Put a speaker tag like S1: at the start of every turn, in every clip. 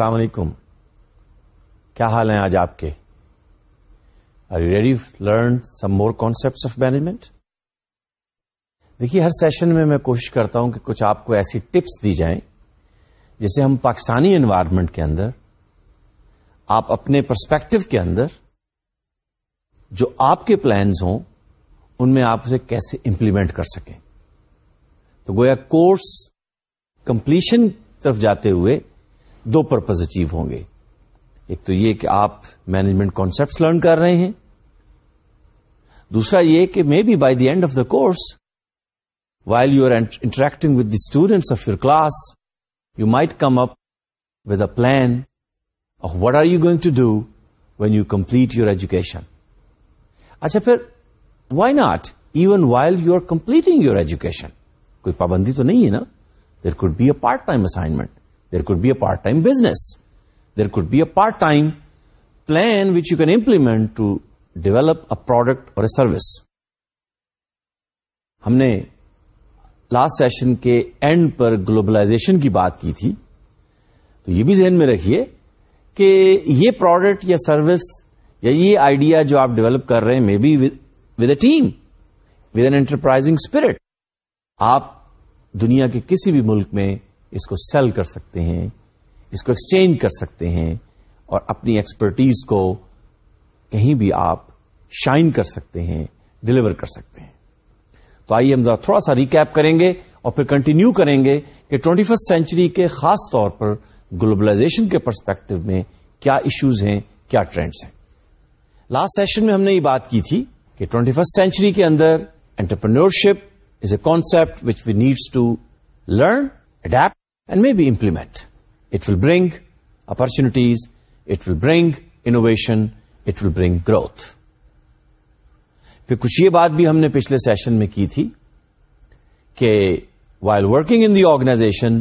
S1: السلام علیکم کیا حال ہیں آج آپ کے are you ready learn some more concept of management دیکھیے ہر سیشن میں میں کوشش کرتا ہوں کہ کچھ آپ کو ایسی ٹپس دی جائیں جسے ہم پاکستانی انوائرمنٹ کے اندر آپ اپنے پرسپیکٹو کے اندر جو آپ کے پلانز ہوں ان میں آپ اسے کیسے امپلیمنٹ کر سکیں تو گویا کورس کمپلیشن طرف جاتے ہوئے دو پرپز اچیو ہوں گے ایک تو یہ کہ آپ مینجمنٹ کانسپٹ لرن کر رہے ہیں دوسرا یہ کہ may be by the end of the course while you are interacting with the students of your class you might come up with a plan of what are you going to do when you complete your education اچھا پھر why not even while you are completing your education کوئی پابندی تو نہیں ہے نا there could be a part time assignment there could be a part time business there could be a part time plan which you can implement to develop a product اور a service ہم نے last session کے end پر globalization کی بات کی تھی تو یہ بھی ذہن میں رکھیے کہ یہ پروڈکٹ یا سروس یا یہ آئیڈیا جو آپ ڈیولپ کر رہے ہیں may be with a team with an enterprising spirit آپ دنیا کے کسی بھی ملک میں اس کو سیل کر سکتے ہیں اس کو ایکسچینج کر سکتے ہیں اور اپنی ایکسپرٹیز کو کہیں بھی آپ شائن کر سکتے ہیں ڈلیور کر سکتے ہیں تو آئیے ہم تھوڑا سا ریکیپ کریں گے اور پھر کنٹینیو کریں گے کہ ٹوینٹی فرسٹ سینچری کے خاص طور پر گلوبلائزیشن کے پرسپیکٹو میں کیا ایشوز ہیں کیا ٹرینڈس ہیں لاسٹ سیشن میں ہم نے یہ بات کی تھی کہ ٹوینٹی فسٹ سینچری کے اندر entrepreneurship is a concept which we needs to learn adapt and may be implement it will bring opportunities it will bring innovation it will bring growth پھر کچھ یہ بات بھی ہم نے پچھلے سیشن میں کی تھی کہ while working in the organization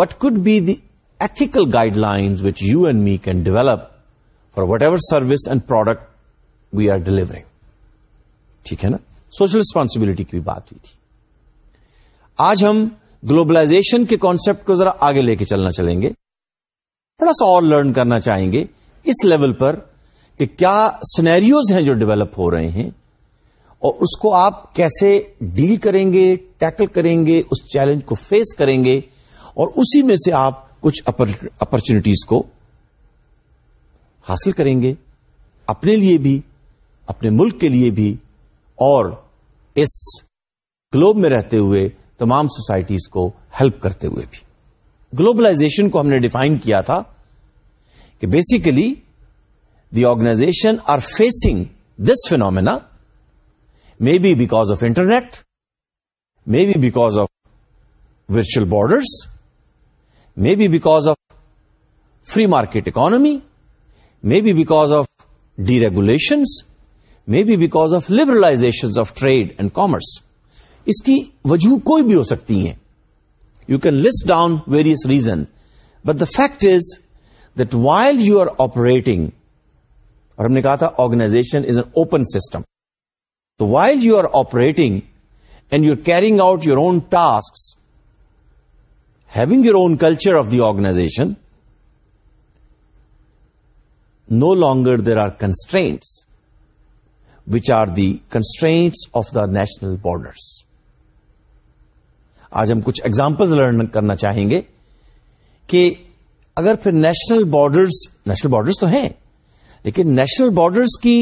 S1: what could be the ethical guidelines which you and me can develop for whatever service and product we are delivering ٹھیک ہے نا سوشل ریسپانسبلٹی کی بھی بات ہوئی تھی آج ہم گلوبلائزیشن کے کانسیپٹ کو ذرا آگے لے کے چلنا چلیں گے تھوڑا سا اور لرن کرنا چاہیں گے اس لیول پر کہ کیا سنیریوز ہیں جو ڈیولپ ہو رہے ہیں اور اس کو آپ کیسے ڈیل کریں گے ٹیکل کریں گے اس چیلنج کو فیس کریں گے اور اسی میں سے آپ کچھ اپرچونیٹیز کو حاصل کریں گے اپنے لیے بھی اپنے ملک کے لیے بھی اور اس گلوب میں رہتے ہوئے تمام سوسائٹیز کو ہیلپ کرتے ہوئے بھی گلوبلائزیشن کو ہم نے ڈیفائن کیا تھا کہ basically the organization are facing this phenomena may be because of internet may be because of virtual borders may be because of free market economy may be because of deregulations may be because of liberalization of trade and commerce اس کی وجہ کوئی بھی ہو سکتی ہیں you can list down various reason but the fact is that while you are operating اور ہم نے کہا تھا organization is an open system تو while you are operating and you carrying out your own task having your own culture of the organization no longer there are constraints which are the constraints of the national borders آج ہم کچھ example learn کرنا چاہیں گے کہ اگر پھر national borders national borders تو ہیں لیکن نیشنل بارڈرس کی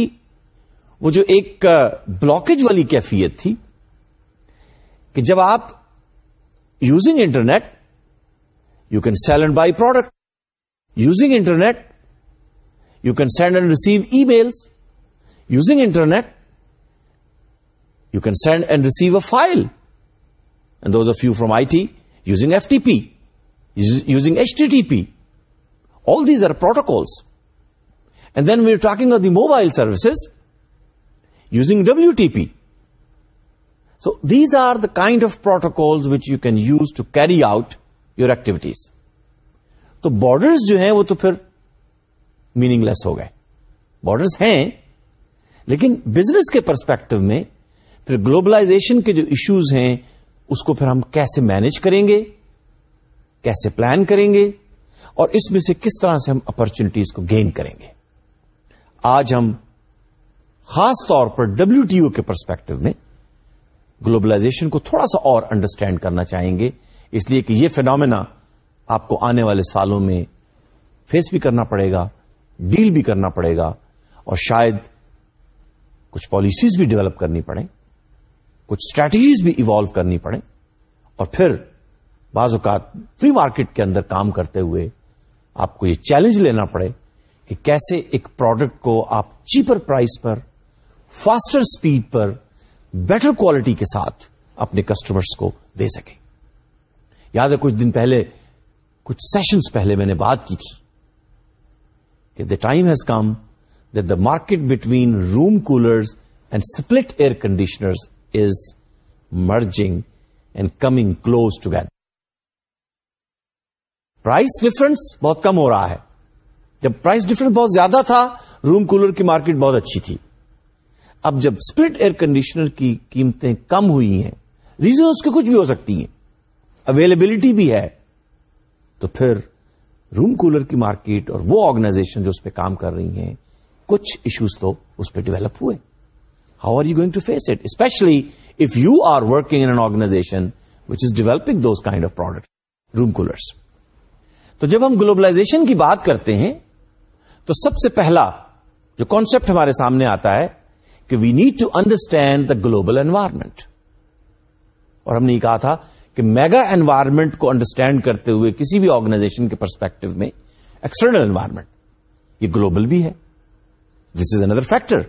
S1: وہ جو ایک بلاکج والی کیفیت تھی کہ جب آپ using internet you can sell and buy product using internet you can send and receive E mills using internet you can send and receive a file was a you from I T using F T P using H T P all these are protocols and then we are tracking are the mobile services using W T P so these are the kind of protocols which you can use to carry out your activities تو borders جو ہیں وہ تو پھر meaning لیس ہو گئے borders ہیں لیکن business کے پرسپیکٹو میں پھر گلوبلاشن کے جو ایشوز ہیں اس کو پھر ہم کیسے مینج کریں گے کیسے پلان کریں گے اور اس میں سے کس طرح سے ہم اپرچونٹیز کو گین کریں گے آج ہم خاص طور پر ڈبلو ٹی او کے پرسپیکٹو میں گلوبلائزیشن کو تھوڑا سا اور انڈرسٹینڈ کرنا چاہیں گے اس لیے کہ یہ فینومینا آپ کو آنے والے سالوں میں فیس بھی کرنا پڑے گا ڈیل بھی کرنا پڑے گا اور شاید کچھ پالیسیز بھی ڈیولپ کرنی پڑیں کچھ اسٹریٹجیز بھی ایوالو کرنی پڑیں اور پھر بعض اوقات فری مارکیٹ کے اندر کام کرتے ہوئے آپ کو یہ چیلنج لینا پڑے کہ کیسے ایک پروڈکٹ کو آپ چیپر پرائز پر فاسٹر سپیڈ پر بیٹر کوالٹی کے ساتھ اپنے کسٹمرس کو دے سکیں یاد ہے کچھ دن پہلے کچھ سیشنز پہلے میں نے بات کی تھی کہ the time has come the market between room coolers and split air conditioners merging merging coming close close together. Price difference بہت کم ہو رہا ہے جب پرائز ڈفرنس بہت زیادہ تھا روم کولر کی مارکیٹ بہت اچھی تھی اب جب اسپرٹ ایئر کنڈیشنر کی قیمتیں کم ہوئی ہیں ریزن اس کچھ بھی ہو سکتی ہیں اویلیبلٹی بھی ہے تو پھر روم کولر کی مارکیٹ اور وہ آرگنائزیشن جو اس پہ کام کر رہی ہیں کچھ ایشوز تو اس پہ ڈیولپ ہوئے how are you going to face it especially if you are working in organisation which is developing those kind of product room coolers تو جب ہم گلوبلائزیشن کی بات کرتے ہیں تو سب سے پہلا جو کانسپٹ ہمارے سامنے آتا ہے کہ we need to understand the global environment اور ہم نے یہ کہا تھا کہ میگا انوائرمنٹ کو انڈرسٹینڈ کرتے ہوئے کسی بھی آرگنائزیشن کے پرسپیکٹو میں ایکسٹرنل انوائرمنٹ یہ گلوبل بھی ہے دس از اندر فیکٹر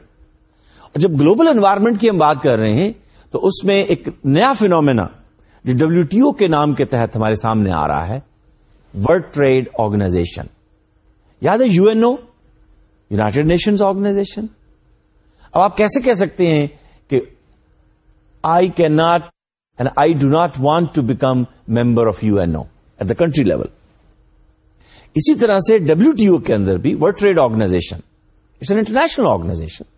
S1: اور جب گلوبل انوائرمنٹ کی ہم بات کر رہے ہیں تو اس میں ایک نیا فینومینا جو ڈبلو ٹی او کے نام کے تحت ہمارے سامنے آ رہا ہے ورلڈ ٹریڈ آرگنائزیشن یاد ہے U N O united nation organization اب آپ کیسے کہہ سکتے ہیں کہ I can not and I do not want to become member of U N O at the country level اسی طرح سے ڈبلو ٹی او کے اندر بھی world trade organization it's an international organization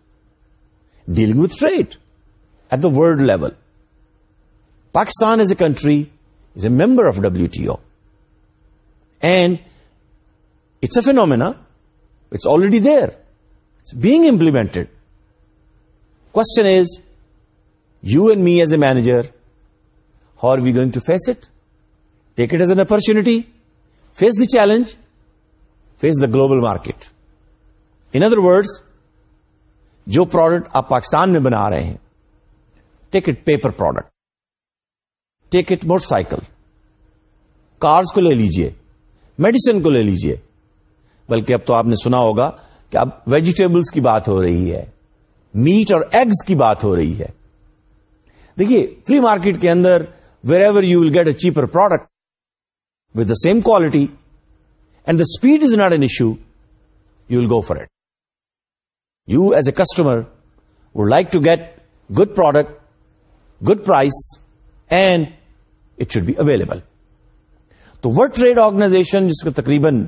S1: dealing with trade at the world level. Pakistan as a country is a member of WTO. And it's a phenomena. It's already there. It's being implemented. Question is, you and me as a manager, how are we going to face it? Take it as an opportunity. Face the challenge. Face the global market. In other words, جو product آپ پاکستان میں بنا رہے ہیں take it paper product take it motorcycle cars کو لے لیجئے medicine کو لے لیجئے بلکہ اب تو آپ نے سنا ہوگا کہ اب ویجیٹیبلس کی بات ہو رہی ہے میٹ اور ایگز کی بات ہو رہی ہے دیکھیے فری مارکیٹ کے اندر wherever you will get a cheaper product with the same quality and the speed is not an issue you will go for it you as a customer would like to get good product good price, and it should be available تو world trade organization جس کے تقریباً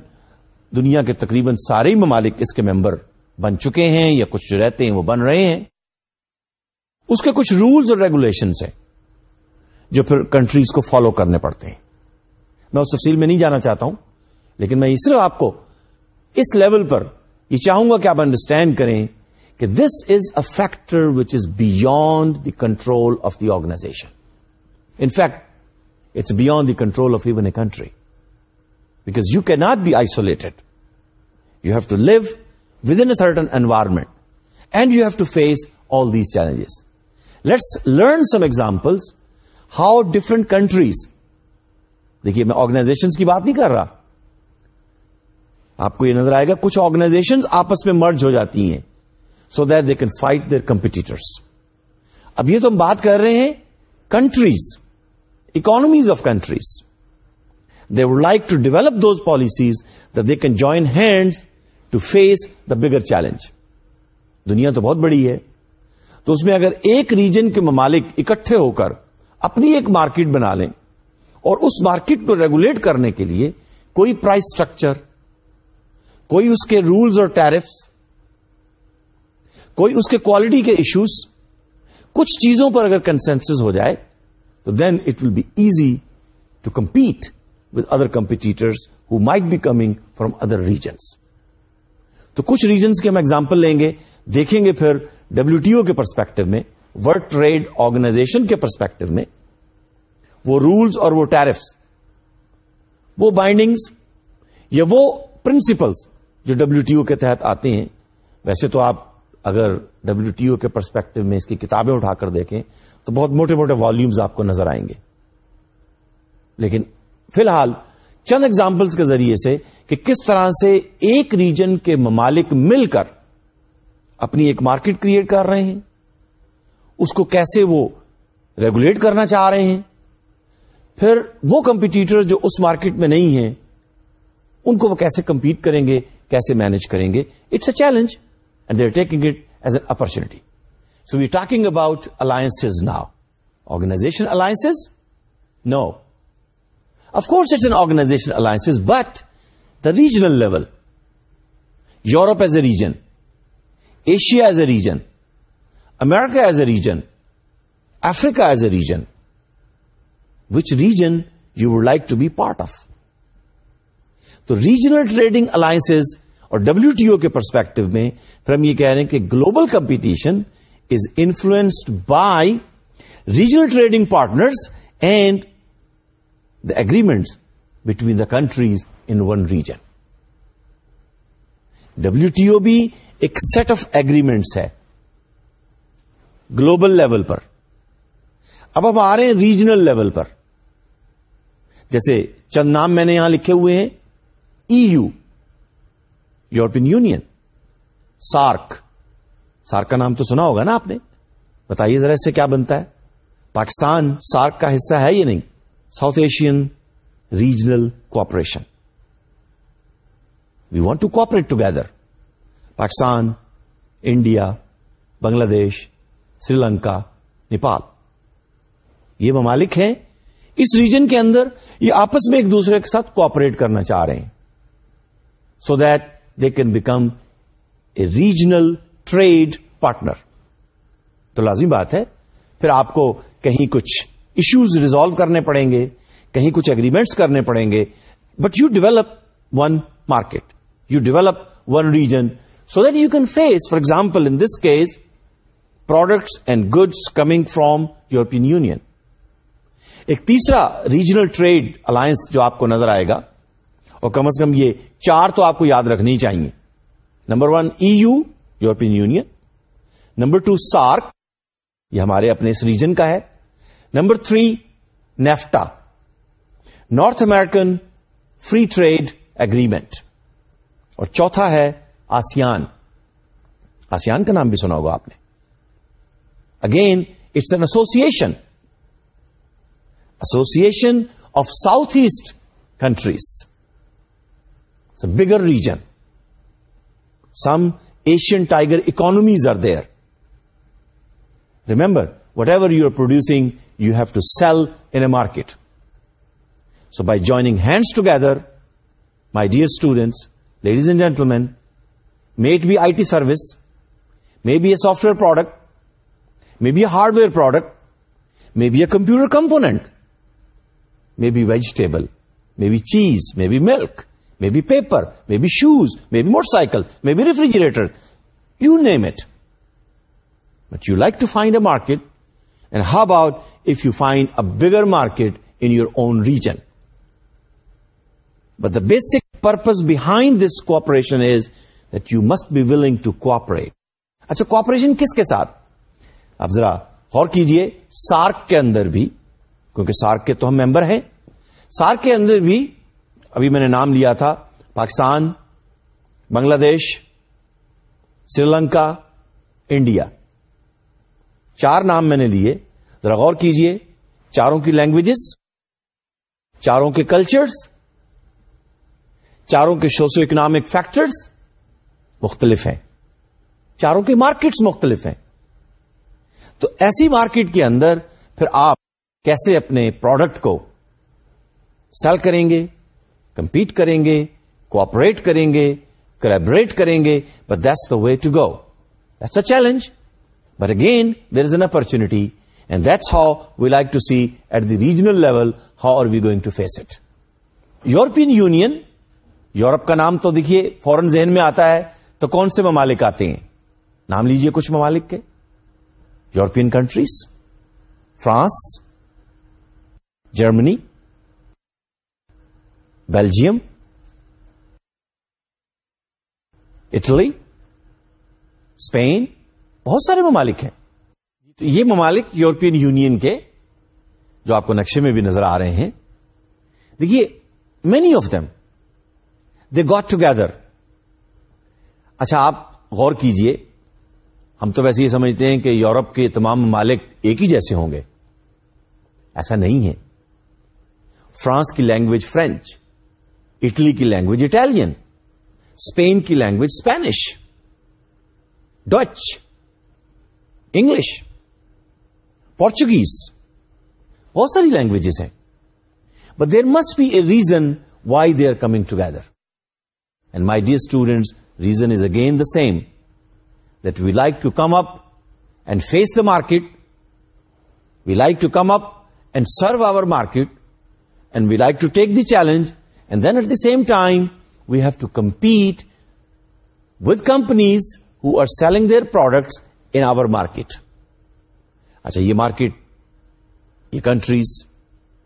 S1: دنیا کے تقریباً سارے ممالک اس کے ممبر بن چکے ہیں یا کچھ جو رہتے ہیں وہ بن رہے ہیں اس کے کچھ رولز اور ریگولیشنس ہیں جو پھر کنٹریز کو فالو کرنے پڑتے ہیں میں اس تفصیل میں نہیں جانا چاہتا ہوں لیکن میں صرف آپ کو اس لیول پر یہ چاہوں گا کہ آپ انڈرسٹینڈ کریں کہ this is a factor which is beyond the control of the organization in fact it's beyond the control of even a country because you can not be isolated you have to live with in certain environment and you have to face all these challenges let's learn some examples how different countries دیکھیے میں organization کی بات نہیں کر رہا آپ کو یہ نظر آئے گا کچھ آرگنائزیشن آپس میں مرج ہو جاتی ہیں so that they can fight their competitors اب یہ تو ہم بات کر رہے ہیں countries economies of countries they would like to develop those policies they can join hand to face the bigger challenge دنیا تو بہت بڑی ہے تو اس میں اگر ایک ریجن کے ممالک اکٹھے ہو کر اپنی ایک مارکیٹ بنا لیں اور اس مارکیٹ کو ریگولیٹ کرنے کے لیے کوئی پرائز سٹرکچر کوئی اس کے رولز اور ٹیرف کوئی اس کے کوالٹی کے ایشوز کچھ چیزوں پر اگر کنسینس ہو جائے تو then it will be easy to compete with other competitors who might be coming from other regions تو کچھ ریجنس کے ہم ایگزامپل لیں گے دیکھیں گے پھر ڈبلو ٹی او کے پرسپیکٹو میں ورلڈ ٹریڈ آرگنائزیشن کے پرسپیکٹو میں وہ رولس اور وہ ٹیرفس وہ بائنڈنگس یا وہ پرنسپلس جو ڈبلو ٹی او کے تحت آتے ہیں ویسے تو آپ اگر ڈبلو ٹی او کے پرسپیکٹو میں اس کی کتابیں اٹھا کر دیکھیں تو بہت موٹے موٹے والیومز آپ کو نظر آئیں گے لیکن فی الحال چند ایگزامپلس کے ذریعے سے کہ کس طرح سے ایک ریجن کے ممالک مل کر اپنی ایک مارکیٹ کریٹ کر رہے ہیں اس کو کیسے وہ ریگولیٹ کرنا چاہ رہے ہیں پھر وہ کمپیٹیٹر جو اس مارکیٹ میں نہیں ہیں ان کو وہ کیسے کمپیٹ کریں گے کیسے مینج کریں گے it's a challenge and they are taking it as an opportunity so we talking about alliance now organization alliance no course it's an organization alliance but the regional level Europe as a region Asia as a region America as a region Africa as a region which region you would like to be part of تو regional trading alliance اور W T O کے perspective میں پھر ہم یہ کہہ رہے ہیں کہ global competition is influenced by regional trading partners and the agreements between the countries in one region W T O بھی ایک سیٹ آف اگریمنٹس ہے گلوبل لیول پر اب ہم آ رہے ہیں ریجنل لیول پر جیسے چند نام میں نے یہاں لکھے ہوئے ہیں U European Union SAARC SAARC کا نام تو سنا ہوگا نا آپ نے بتائیے ذرا اس سے کیا بنتا ہے پاکستان سارک کا حصہ ہے یا نہیں South Asian regional cooperation we want to cooperate together Pakistan India Bangladesh Sri Lanka Nepal یہ ممالک ہیں اس ریجن کے اندر یہ آپس میں ایک دوسرے کے ساتھ کوپریٹ کرنا چاہ رہے ہیں so that they can become a regional trade partner تو لازمی بات ہے پھر آپ کو کہیں کچھ ایشوز ریزالو کرنے پڑیں گے کہیں کچھ اگریمنٹس کرنے پڑیں گے but you develop one market you develop one region so that you can face for example in this case products and goods coming from European Union ایک تیسرا ریجنل ٹریڈ الائنس جو آپ کو نظر آئے گا اور کم از کم یہ چار تو آپ کو یاد رکھنی چاہیے number one E e U European Union number two SAARC یہ ہمارے اپنے اس ریجن کا ہے number three NAFTA North American free trade agreement اور چوتھا ہے آسیان آسیان کا نام بھی سنا ہوگا آپ نے again it's an association association of south asset countries It's a bigger region. Some Asian tiger economies are there. Remember, whatever you are producing, you have to sell in a market. So by joining hands together, my dear students, ladies and gentlemen, may it be IT service, maybe a software product, maybe a hardware product, maybe a computer component, maybe vegetable, maybe cheese, maybe milk. May be paper may be shoes may be motorcycle may be refrigerator you name it but you like to find a market and how about if you find a bigger market in your own region but the basic purpose behind this cooperation is that you must be willing to cooperate اچھا cooperation کس کے ساتھ اب ذرا غور کیجئے SAARC کے اندر بھی کیونکہ سارک کے تو ہم ممبر ہیں سارک کے اندر بھی ابھی میں نے نام لیا تھا پاکستان بنگلہ دیش سری لنکا انڈیا چار نام میں نے لیے ذرا غور کیجئے چاروں کی لینگویجز چاروں کے کلچرز چاروں کے سوشو اکنامک فیکٹرز مختلف ہیں چاروں کی مارکیٹس مختلف ہیں تو ایسی مارکیٹ کے اندر پھر آپ کیسے اپنے پروڈکٹ کو سیل کریں گے کمپیٹ کریں گے کوپریٹ کریں گے کلیبریٹ کریں گے but this the way to go that's a challenge but again there is an opportunity and that's how we like to see at the regional level how are we going to face it European Union Europe کا نام تو دیکھیے فورن ذہن میں آتا ہے تو کون سے ممالک آتے ہیں نام لیجیے کچھ ممالک کے European countries France Germany Belgium Italy Spain بہت سارے ممالک ہیں تو یہ ممالک یورپین یونین کے جو آپ کو نقشے میں بھی نظر آ رہے ہیں دیکھیے many of them they got together اچھا آپ غور کیجئے ہم تو ویسے یہ سمجھتے ہیں کہ یورپ کے تمام ممالک ایک ہی جیسے ہوں گے ایسا نہیں ہے فرانس کی لینگویج فرینچ اٹلی کی لینگویج اٹالین اسپین کی language Spanish Dutch English Portuguese بہت ساری لینگویجز ہیں but there must be a reason why they are coming together and my dear students reason is again the same that we like to come up and face the market we like to come up and serve our market and we like to take the challenge then at the same time we have to compete with companies who are selling their products in our market اچھا یہ market یہ countries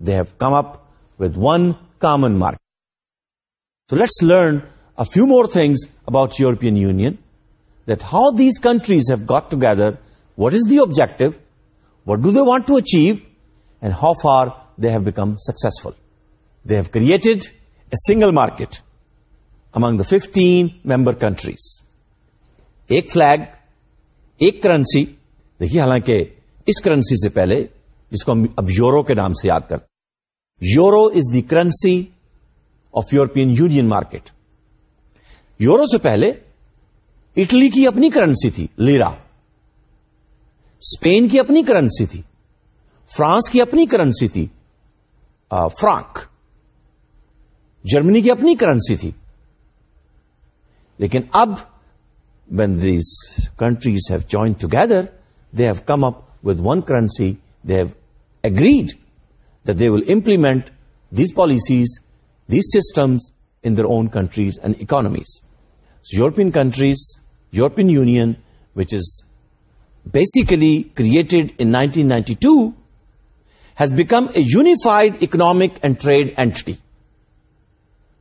S1: they have come up with one common market so let's learn a few more things about European Union that how these countries have got together what is the objective what do they want to achieve and how far they have become successful they have created single market among the fifteen member countries ایک flag ایک currency دیکھیے حالانکہ اس currency سے پہلے جس کو ہم اب یورو کے نام سے یاد کرتے euro is the currency of European Union market euro سے پہلے اٹلی کی اپنی کرنسی تھی لیرا اسپین کی اپنی کرنسی تھی فرانس کی اپنی کرنسی تھی فرانک جرمنی کی اپنی کرنسی تھی لیکن اب when these countries have join together they have come up with one currency they have agreed they will implement these policies these systems in their own countries and economies European countries European Union which is basically created in nineteen ninety two has become a unified economic and trade entity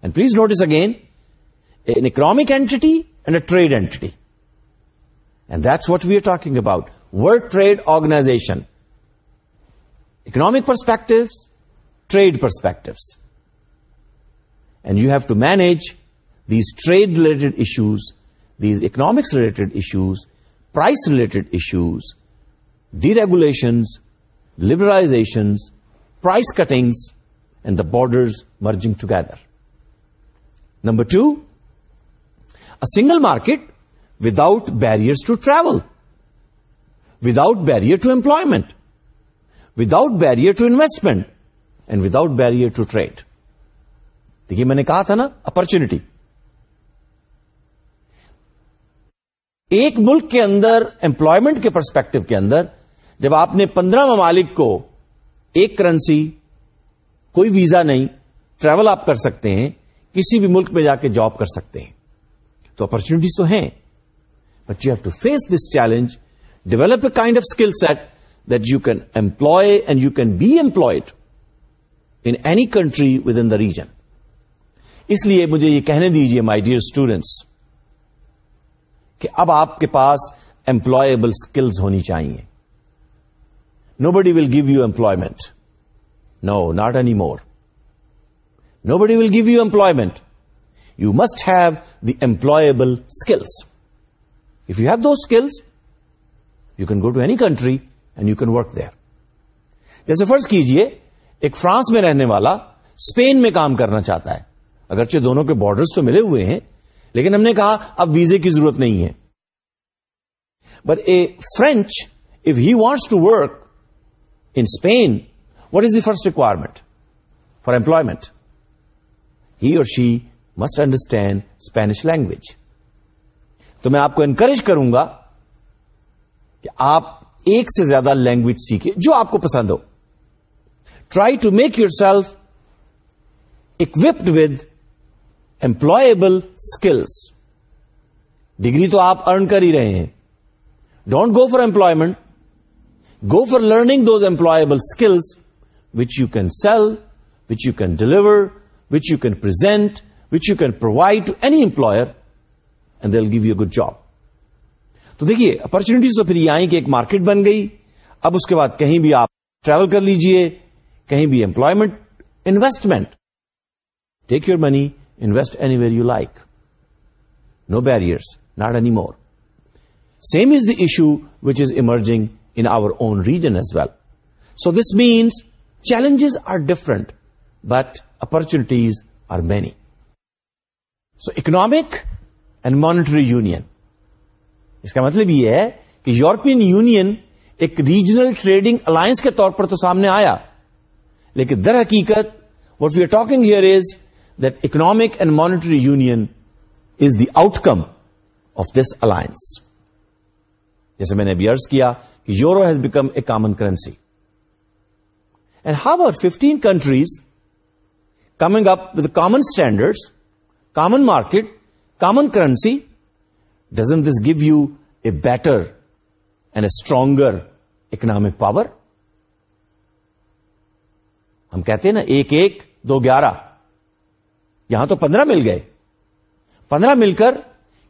S1: And please notice again, an economic entity and a trade entity. And that's what we are talking about. World Trade Organization. Economic perspectives, trade perspectives. And you have to manage these trade-related issues, these economics-related issues, price-related issues, deregulations, liberalizations, price cuttings, and the borders merging together. Number two a single market without barrier to travel without barrier to employment without to investment and without barrier to trade دیکھیے میں نے کہا تھا نا opportunity ایک ملک کے اندر امپلائمنٹ کے پرسپیکٹو کے اندر جب آپ نے پندرہ ممالک کو ایک کرنسی کوئی ویزا نہیں ٹریول آپ کر سکتے ہیں کسی بھی ملک میں جا کے جاب کر سکتے ہیں تو اپرچونیٹیز تو ہیں but you have to face this challenge develop a kind of skill set that you can employ and you can be employed in any country within the region اس لیے مجھے یہ کہنے دیجیے مائی ڈیئر اسٹوڈینٹس کہ اب آپ کے پاس امپلائبل اسکلز ہونی چاہیے nobody will give you employment no not any more nobody will give you employment you must have the employable skills if you have those skills you can go to any country and you can work there جیسے فرض کیجئے ایک France میں رہنے والا Spain میں کام کرنا چاہتا ہے اگرچہ دونوں کے بارڈرس تو ملے ہوئے ہیں لیکن ہم نے کہا اب ویزے کی ضرورت نہیں ہے but a French if he wants to work in Spain what is the first requirement for employment he or she must understand Spanish language تو میں آپ کو انکریج کروں گا کہ آپ ایک سے زیادہ لینگویج سیکھیں جو آپ کو پسند ہو try to make yourself occupied with employable skills degree تو آپ ارن کر ہی رہے ہیں don't go for employment go for learning those employable skills which you can sell which you can deliver which you can present which you can provide to employer and they will give you good job تو دیکھیے opportunities تو پھر یہ آئیں کہ ایک market بن گئی اب اس کے بعد کہیں بھی آپ ٹریول کر لیجئے کہیں بھی employment investment take your money invest anywhere you like no barriers not any more same is the issue which is emerging in our own region as well so this means challenges are different but اپنی are many so economic and monetary union اس کا مطلب یہ ہے کہ European Union ایک regional trading alliance کے طور پر تو سامنے آیا لیکن در حقیقت what we are talking here is that economic and monetary union is the outcome of this alliance جیسے میں نے ابھی ارض کیا کہ euro has become a common currency and how our fifteen countries coming up with common standards common market common currency doesn't this give you a better and a stronger economic power ہم کہتے ہیں نا ایک ایک دو گیارہ یہاں تو پندرہ مل گئے پندرہ مل کر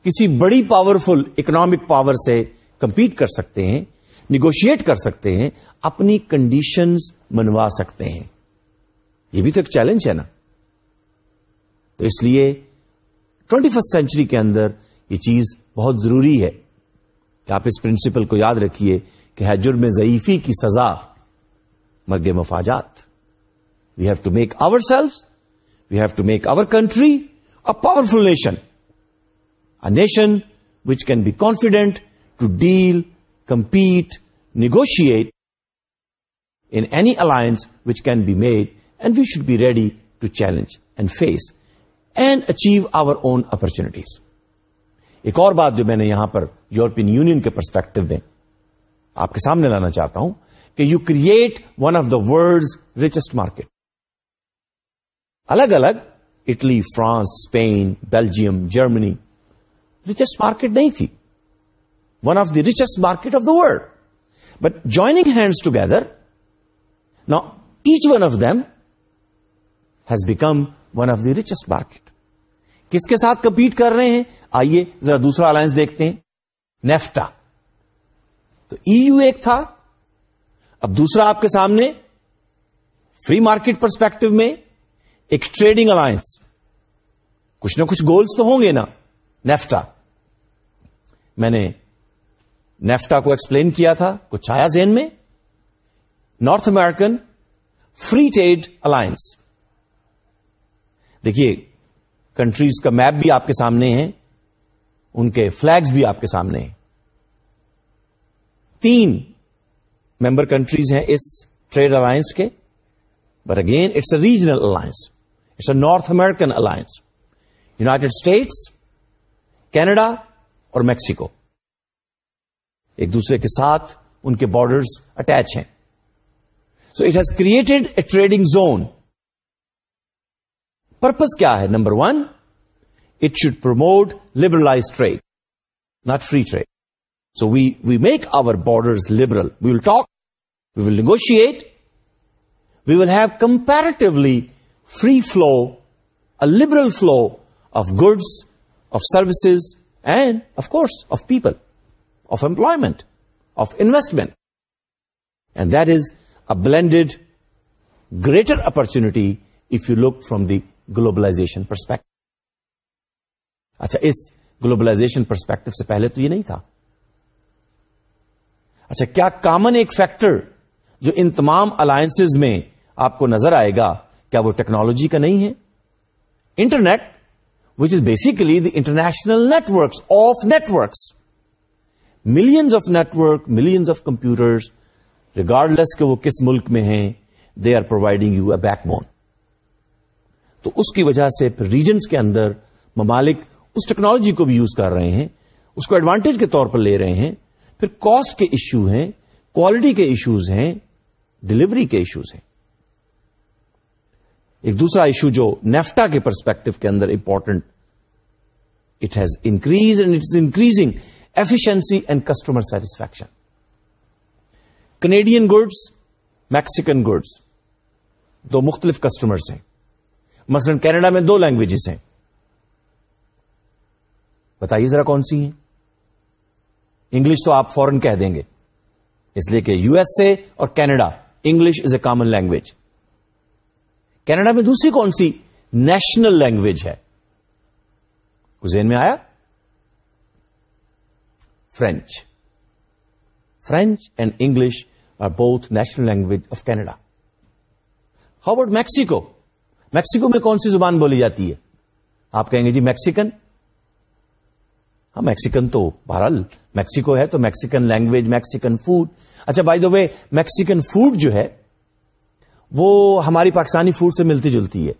S1: کسی بڑی پاورفل اکنامک پاور سے کمپیٹ کر سکتے ہیں نیگوشیٹ کر سکتے ہیں اپنی کنڈیشنز منوا سکتے ہیں یہ بھی تو ایک چیلنج ہے نا اس لیے ٹوینٹی فرسٹ سینچری کے اندر یہ چیز بہت ضروری ہے کہ آپ اس پرنسپل کو یاد رکھیے کہ ہے جرم ضعیفی کی سزا مرگ مفاجات we have to make our self we have to make our country a powerful nation a nation which can be confident to deal compete negotiate in any alliance which can be made and we should be ready to challenge and face and achieve our own opportunities ایک اور بات جو میں نے یہاں پر European Union کے perspective میں آپ کے سامنے لانا چاہتا ہوں کہ you create one of the world's richest market الگ الگ Italy France Spain Belgium Germany richest market نہیں تھی one of the richest market of the world but joining hands together نا each one of them has become one of the richest market کس کے ساتھ compete کر رہے ہیں آئیے ذرا دوسرا الائنس دیکھتے ہیں نیفٹا تو ای e یو ایک تھا اب دوسرا آپ کے سامنے فری مارکیٹ پرسپیکٹو میں ایک ٹریڈنگ الائنس کچھ نہ کچھ گولز تو ہوں گے نا نیفٹا میں نے نیفٹا کو ایکسپلین کیا تھا کچھ آیا زین میں North American free trade alliance دیکھیے کنٹریز کا میپ بھی آپ کے سامنے ہے ان کے فلیگز بھی آپ کے سامنے ہیں تین ممبر کنٹریز ہیں اس ٹریڈ الائنس کے but again it's a regional alliance it's a North American alliance United States Canada اور میکسیکو ایک دوسرے کے ساتھ ان کے بارڈرز اٹیچ ہیں so it has created a trading zone purpose کیا ہے number one it should promote liberalize trade not free trade so we we make our border liberal we will talk we will negotiate we will have comparatively free flow a liberal flow of goods of services and of course of people of employment of investment and that is a blended greater opportunity if you look from the globalization perspective اچھا اس globalization perspective سے پہلے تو یہ نہیں تھا اچھا کیا کامن ایک فیکٹر جو ان تمام الائنس میں آپ کو نظر آئے گا کیا وہ ٹیکنالوجی کا نہیں ہے internet which is basically the international networks of networks millions of network millions of computer regardless کہ وہ کس ملک میں ہیں they are providing you a backbone تو اس کی وجہ سے پھر ریجنس کے اندر ممالک اس ٹیکنالوجی کو بھی یوز کر رہے ہیں اس کو ایڈوانٹیج کے طور پر لے رہے ہیں پھر کاسٹ کے ایشو ہیں کوالٹی کے ایشوز ہیں ڈلیوری کے ایشوز ہیں ایک دوسرا ایشو جو نیفٹا کے پرسپیکٹو کے اندر important it has increase and it is increasing efficiency and customer satisfaction Canadian goods Mexican goods دو مختلف کسٹمرس ہیں مثلا کینیڈا میں دو لینگویجز ہیں بتائیے ذرا کون سی ہیں انگلش تو آپ فورن کہہ دیں گے اس لیے کہ یو ایس اے اور Canada English is a common language Canada میں دوسری کون سی نیشنل لینگویج ہے زین میں آیا French French and English are both national language of Canada how about Mexico Mexico میں کون سی زبان بولی جاتی ہے آپ کہیں گے جی میکسیکن ہاں میکسیکن تو بہرحال میکسیکو ہے تو میکسیکن لینگویج میکسیکن فوڈ اچھا بھائی وے میکسیکن فوڈ جو ہے وہ ہماری پاکستانی فوڈ سے ملتی جلتی ہے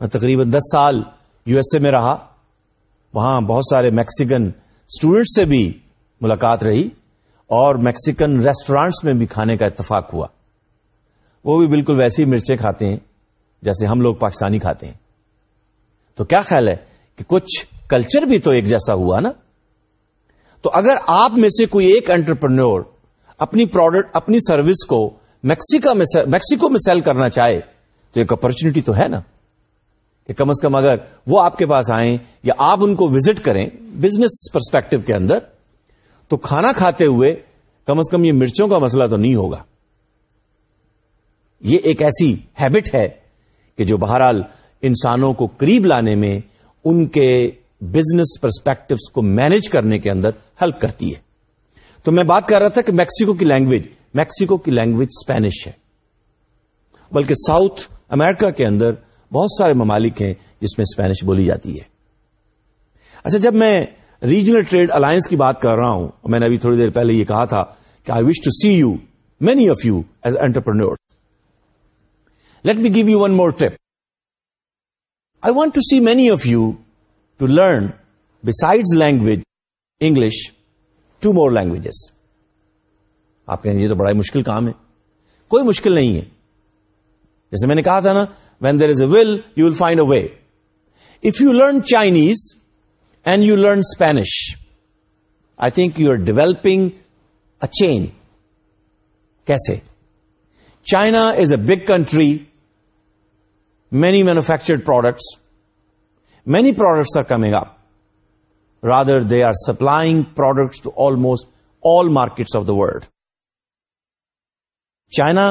S1: میں تقریباً دس سال یو ایس اے میں رہا وہاں بہت سارے میکسیکن اسٹوڈینٹس سے بھی ملاقات رہی اور میکسیکن ریسٹورانٹس میں بھی کھانے کا اتفاق ہوا وہ بھی بالکل ویسی مرچیں کھاتے ہیں جیسے ہم لوگ پاکستانی کھاتے ہیں تو کیا خیال ہے کہ کچھ کلچر بھی تو ایک جیسا ہوا نا تو اگر آپ میں سے کوئی ایک انٹرپرنور اپنی پروڈکٹ اپنی سروس کو میکسیکا میں میکسیکو میں سیل کرنا چاہے تو ایک اپرچونٹی تو ہے نا کہ کم از کم اگر وہ آپ کے پاس آئیں یا آپ ان کو وزٹ کریں بزنس پرسپیکٹو کے اندر تو کھانا کھاتے ہوئے کم از کم یہ مرچوں کا مسئلہ تو نہیں ہوگا یہ ایک ایسی ہیبٹ ہے کہ جو بہرحال انسانوں کو قریب لانے میں ان کے بزنس پرسپیکٹوس کو مینج کرنے کے اندر ہیلپ کرتی ہے تو میں بات کر رہا تھا کہ میکسیکو کی لینگویج میکسیکو کی لینگویج اسپینش ہے بلکہ ساؤتھ امریکہ کے اندر بہت سارے ممالک ہیں جس میں اسپینش بولی جاتی ہے اچھا جب میں ریجنل ٹریڈ الائنس کی بات کر رہا ہوں میں نے ابھی تھوڑی دیر پہلے یہ کہا تھا کہ I wish to see you many of you as entrepreneur let be give you one more trip I want to see many of you to learn beside language English two more language آپ کہیں یہ تو بڑا مشکل کام ہے کوئی مشکل نہیں ہے جیسے میں نے کہا تھا نا when there is a will you will find a way if you learn Chinese and you learn Spanish I think you are developing a chain کیسے China is a big country many manufactured products many products are coming آپ rather they are supplying products to almost all markets of the world China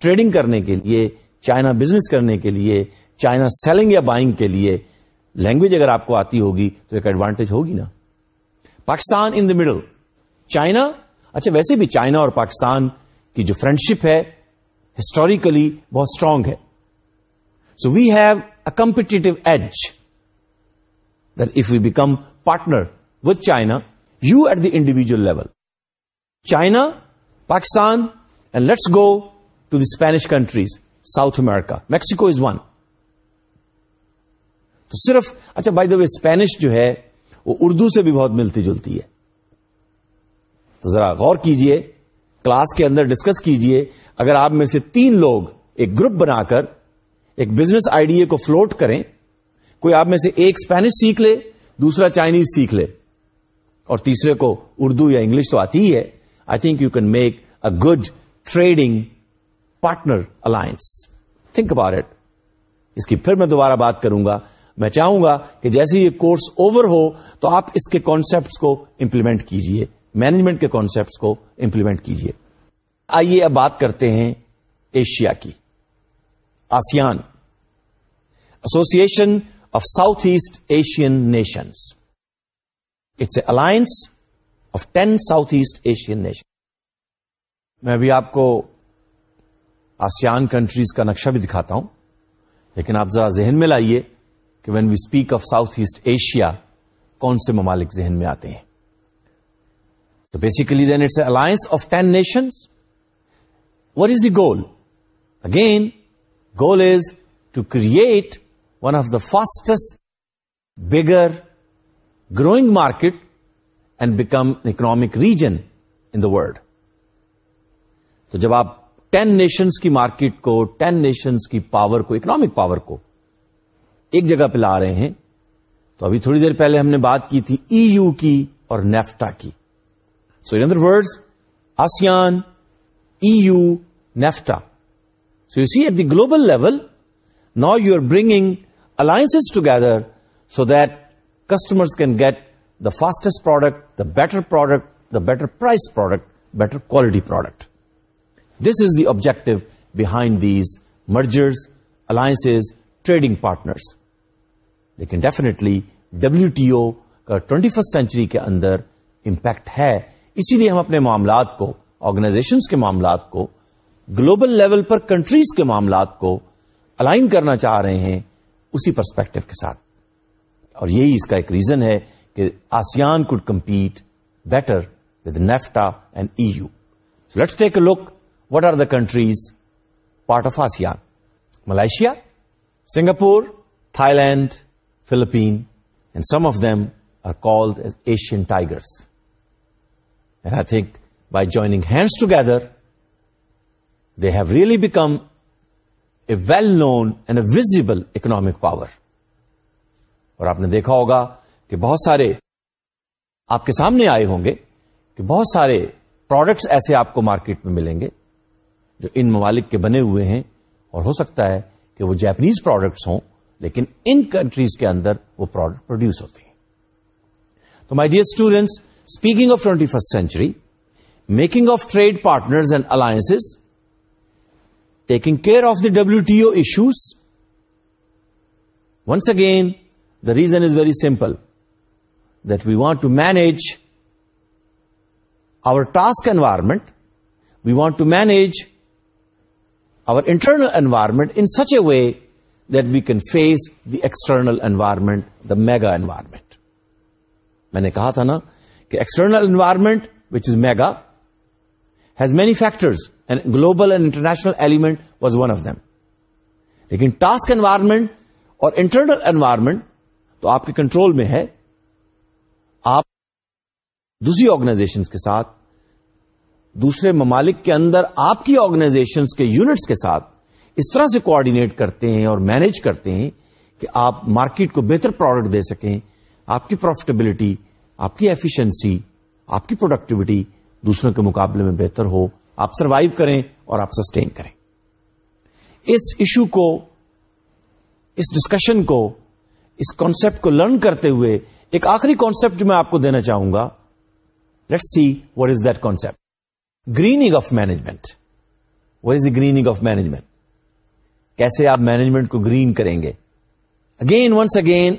S1: trading کرنے کے لیے China business کرنے کے لیے China selling یا buying کے لیے لینگویج اگر آپ کو آتی ہوگی تو ایک ایڈوانٹیج ہوگی نا Pakistan in the middle China اچھا ویسے بھی چائنا اور پاکستان کی جو فرینڈشپ ہے ہسٹوریکلی بہت اسٹرانگ ہے so we have a competitive edge then if we become partner with China you at the individual level China Pakistan and let's go to the Spanish countries South America Mexico is one تو صرف اچھا بھائی دی Spanish جو ہے وہ اردو سے بھی بہت ملتی جلتی ہے تو ذرا غور کیجئے کلاس کے اندر ڈسکس کیجئے اگر آپ میں سے تین لوگ ایک گروپ بنا کر ایک بزنس آئیڈیا کو فلوٹ کریں کوئی آپ میں سے ایک اسپینش سیکھ لے دوسرا چائنیز سیکھ لے اور تیسرے کو اردو یا انگلش تو آتی ہی ہے I think you can make a good trading partner alliance think about it اس کی پھر میں دوبارہ بات کروں گا میں چاہوں گا کہ جیسے یہ کورس اوور ہو تو آپ اس کے کانسیپٹس کو امپلیمنٹ کیجئے مینجمنٹ کے کانسیپٹس کو امپلیمنٹ کیجئے آئیے اب بات کرتے ہیں ایشیا کی ASEAN association of south asset Asian nations it's a alliance of ten south asset Asian nation میں ابھی آپ کو آسیان کنٹریز کا نقشہ بھی دکھاتا ہوں لیکن آپ ذرا ذہن میں لائیے کہ when we speak of south asset Asia کون سے ممالک ذہن میں آتے ہیں تو basically then it's a alliance of ten nations what is the goal again goal one of the fastest bigger growing market and become economic region in the world تو جب آپ ٹین نیشنس کی مارکیٹ کو ten nations کی power کو economic power کو ایک جگہ پہ لا رہے ہیں تو ابھی تھوڑی دیر پہلے ہم نے بات کی تھی ای e یو کی اور نیفٹا کی so in other words ASEAN E U NAFTA so you see at the global level now you are bringing alliance together so that customer can get the fastest product the better product the better price product better quality product this is the objective behind these mergers alliance trading partners لیکن definitely W T O کا twenty first century کے اندر impact ہے اسی لیے ہم اپنے معاملات کو آرگنائزیشنس کے معاملات کو گلوبل لیول پر کنٹریز کے معاملات کو الائن کرنا چاہ رہے ہیں اسی پرسپیکٹو کے ساتھ اور یہی اس کا ایک ریزن ہے کہ ASEAN could compete better with NAFTA and E U let's take a look what are the countries part of ASEAN Malaysia Singapore تھا Philippines and some of them are called as Asian tigers I think by joining hands together they have really become a well known and a visible economic power اور آپ نے دیکھا ہوگا کہ بہت سارے آپ کے سامنے آئے ہوں گے کہ بہت سارے پروڈکٹس ایسے آپ کو مارکیٹ میں ملیں گے جو ان ممالک کے بنے ہوئے ہیں اور ہو سکتا ہے کہ وہ جیپنیز پروڈکٹس ہوں لیکن ان کنٹریز کے اندر وہ پروڈکٹ پروڈیوس ہوتے ہیں تو my dear students speaking of twenty first century making of trade partners and alliance taking care of the W T O issues once again the reason is very simple that we want to manage our task environment we want to manage our internal environment in such a way that we can face the external environment the mega environment میں نے كہا تھا نا کہ external environment which is mega has many factors N global and international element was one of them لیکن task environment اور internal environment تو آپ کے کنٹرول میں ہے آپ دوسری آرگنائزیشن کے ساتھ دوسرے ممالک کے اندر آپ کی آرگنائزیشن کے یونٹس کے ساتھ اس طرح سے کوآڈینیٹ کرتے ہیں اور مینج کرتے ہیں کہ آپ مارکیٹ کو بہتر پروڈکٹ دے سکیں آپ کی پروفیٹیبلٹی آپ کی ایفیشنسی آپ کی پروڈکٹیوٹی دوسروں کے مقابلے میں بہتر ہو آپ سروائو کریں اور آپ سسٹین کریں اس ایشو کو اس ڈسکشن کو اس کانسپٹ کو لرن کرتے ہوئے ایک آخری کانسپٹ میں آپ کو دینا چاہوں گا let see what is that concept greening of management what is a greening of management کیسے آپ مینجمنٹ کو گرین کریں گے اگین ونس اگین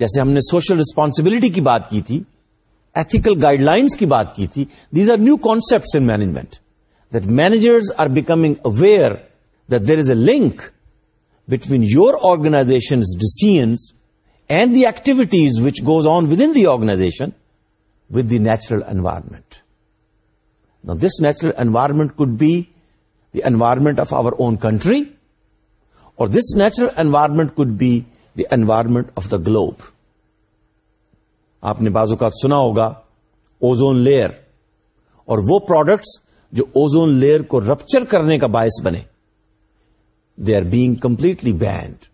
S1: جیسے ہم نے سوشل ریسپانسبلٹی کی بات کی تھی ایكل گائڈائس کی بات کی تھی these are new concept in management that managers are becoming aware that there is a link between your organization decision and the activities which goes on with in the organization with the natural environment this natural environment could be the environment of our own country اور this natural environment could be the environment of the globe آپ نے بازو کا سنا ہوگا ozone layer اور وہ products جو اوزون لیئر کو رپچر کرنے کا باعث بنے they are being completely banned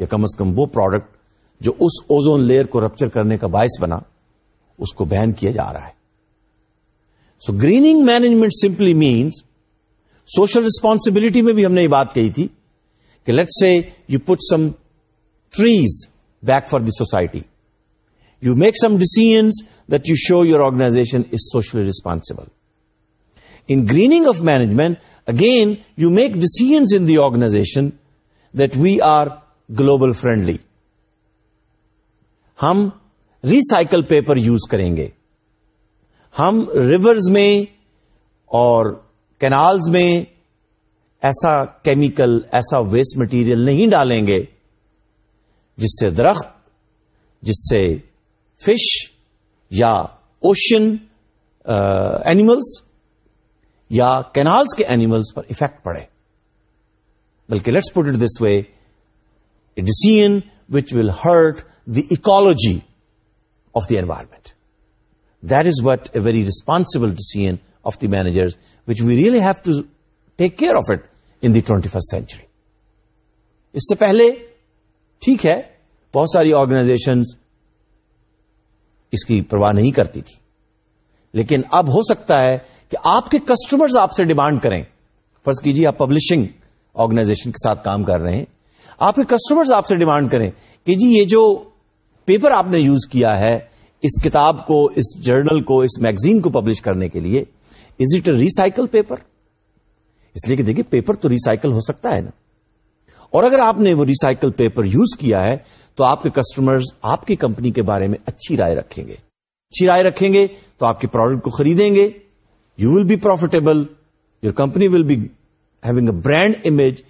S1: یا کم از کم وہ پروڈکٹ جو اس اوزون لیئر کو رپچر کرنے کا باعث بنا اس کو بین کیا جا رہا ہے so greening management simply means social responsibility میں بھی ہم نے یہ بات کہی تھی کہ لیٹ سے you put some trees back for the society you make some ڈیسیژ that you show your organization is socially responsible in greening of management again you make ڈیسیژ in the organization that we are global friendly ہم recycle paper use کریں گے ہم rivers میں اور canals میں ایسا chemical ایسا waste material نہیں ڈالیں گے جس سے درخت جس سے فش یا اوشین اینیملس یا کینالس کے اینیملس پر افیکٹ پڑے بلکہ let's put it this way decision which will hurt the ecology of the environment that is what a very responsible decision of the manager which we really have to take care of it in the twenty first century اس سے پہلے ٹھیک ہے بہت ساری organisations اس کی پرواہ نہیں کرتی تھی لیکن اب ہو سکتا ہے کہ آپ کے کسٹمرز آپ سے ڈیمانڈ کریں فرض کیجیے آپ پبلشنگ آرگنائزیشن کے ساتھ کام کر رہے ہیں آپ کے کسٹمرز آپ سے ڈیمانڈ کریں کہ جی یہ جو پیپر آپ نے یوز کیا ہے اس کتاب کو اس جرنل کو اس میگزین کو پبلش کرنے کے لیے is it a recycle paper اس لیے کہ دیکھیے پیپر تو ریسائکل ہو سکتا ہے نا اور اگر آپ نے وہ ریسائکل پیپر یوز کیا ہے تو آپ کے کسٹمرز آپ کی کمپنی کے بارے میں اچھی رائے رکھیں گے اچھی رائے رکھیں گے تو آپ کے پروڈکٹ کو خریدیں گے you will be profitable your company will be having a brand image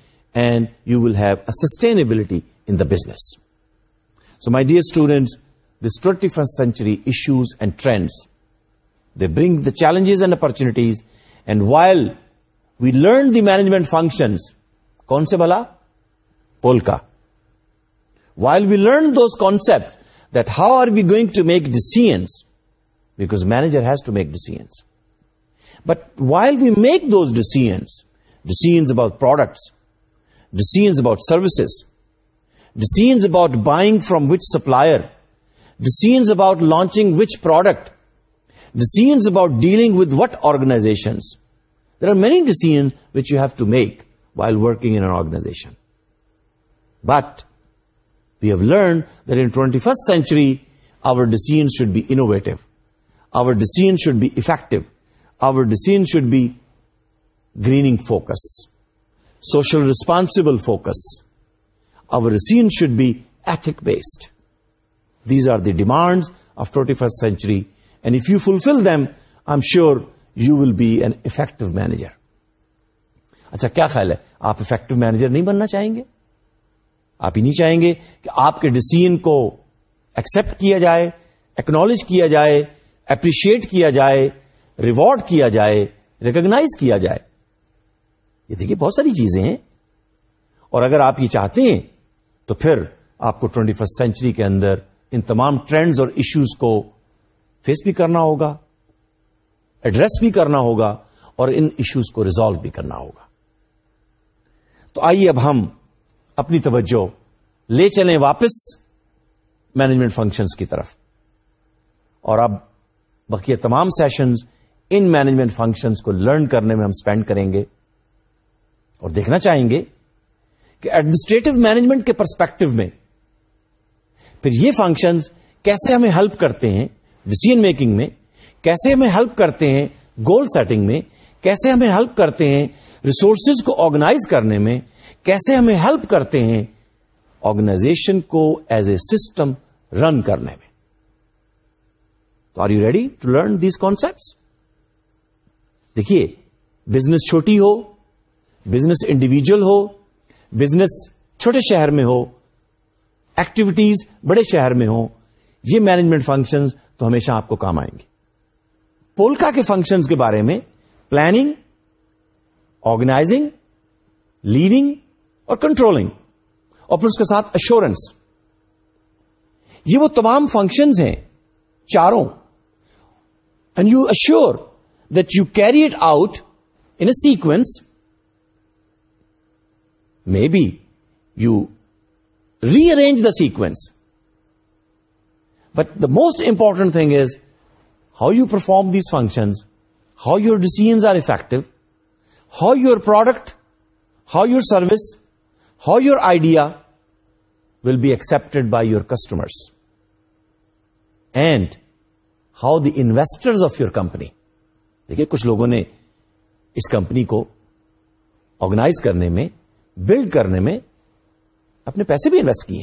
S1: and you will have a sustainability in the business so my dear students this twenty first century issues and trends they bring the challenges and opportunities and while we learn the management functions کون سے بھلا polka. While we learn those concepts, that how are we going to make decisions, because manager has to make decisions. But while we make those decisions about products, decisions about services, decisions about buying from which supplier, decisions about launching which product, decisions about dealing with what organizations. There are many decisions which you have to make while working in an organization. But we have learn then twenty first century our decision should be innovative our decision should be effective our decision should be greening focus social responsible focus our decision should be ethic based these are the demand of twenty first century and if you fulfil them I am sure you will be an effective manager اچھا کیا خیال ہے آپ effective manager نہیں بننا چاہیں گے آپ ہی نہیں چاہیں گے کہ آپ کے ڈسیزن کو ایکسپٹ کیا جائے ایکنالج کیا جائے اپریشیٹ کیا جائے ریوارڈ کیا جائے ریکگناز کیا جائے یہ دیکھیے بہت ساری چیزیں ہیں اور اگر آپ یہ چاہتے ہیں تو پھر آپ کو ٹوینٹی فرسٹ سینچری کے اندر ان تمام ٹرینڈز اور ایشوز کو فیس بھی کرنا ہوگا ایڈریس بھی کرنا ہوگا اور ان ایشوز کو ریزالو بھی کرنا ہوگا تو آئیے اب ہم اپنی توجہ لے چلیں واپس مینجمنٹ فنکشنز کی طرف اور اب بقیہ تمام سیشنز ان مینجمنٹ فنکشنز کو لرن کرنے میں ہم اسپینڈ کریں گے اور دیکھنا چاہیں گے کہ ایڈمنسٹریٹو مینجمنٹ کے پرسپیکٹو میں پھر یہ فنکشنز کیسے ہمیں ہیلپ کرتے ہیں ڈسیزن میکنگ میں کیسے ہمیں ہیلپ کرتے ہیں گول سیٹنگ میں کیسے ہمیں ہیلپ کرتے ہیں ریسورسز کو آرگنائز کرنے میں کیسے ہمیں ہیلپ کرتے ہیں آرگنائزیشن کو ایز اے سسٹم رن کرنے میں تو are you ready to learn these concept دیکھیے بزنس چھوٹی ہو بزنس انڈیویجل ہو بزنس چھوٹے شہر میں ہو ایکٹیویٹیز بڑے شہر میں ہو یہ مینجمنٹ فنکشن تو ہمیشہ آپ کو کام آئیں گے پولکا کے فنکشنز کے بارے میں پلاننگ آرگنائزنگ لیڈنگ اور کنٹرولنگ اور پھر اس کے ساتھ اشورینس یہ وہ تمام فنکشنز ہیں چاروں and you assure that you carry it out in a sequence may be you rearrange the sequence but the most important thing is how you perform these functions how your decision are effective how your product how your service how your idea will be accepted by your customers and how the investors of your company دیکھیے کچھ لوگوں نے اس company کو organize کرنے میں blood کرنے میں اپنے پیسے بھی انویسٹ کیے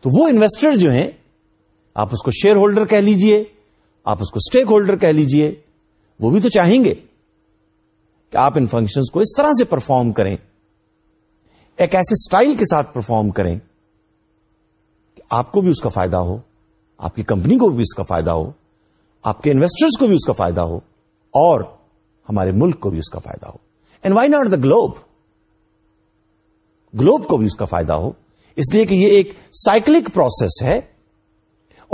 S1: تو وہ انویسٹر جو ہیں آپ اس کو شیئر ہولڈر کہہ لیجیے آپ اس کو اسٹیک ہولڈر کہہ لیجیے وہ بھی تو چاہیں گے کہ آپ ان فنکشنز کو اس طرح سے پرفارم کریں ایک ایسے اسٹائل کے ساتھ پرفارم کریں کہ آپ کو بھی اس کا فائدہ ہو آپ کی کمپنی کو بھی اس کا فائدہ ہو آپ کے انویسٹرز کو بھی اس کا فائدہ ہو اور ہمارے ملک کو بھی اس کا فائدہ ہو and why not the globe globe کو بھی اس کا فائدہ ہو اس لیے کہ یہ ایک سائکلک پروسیس ہے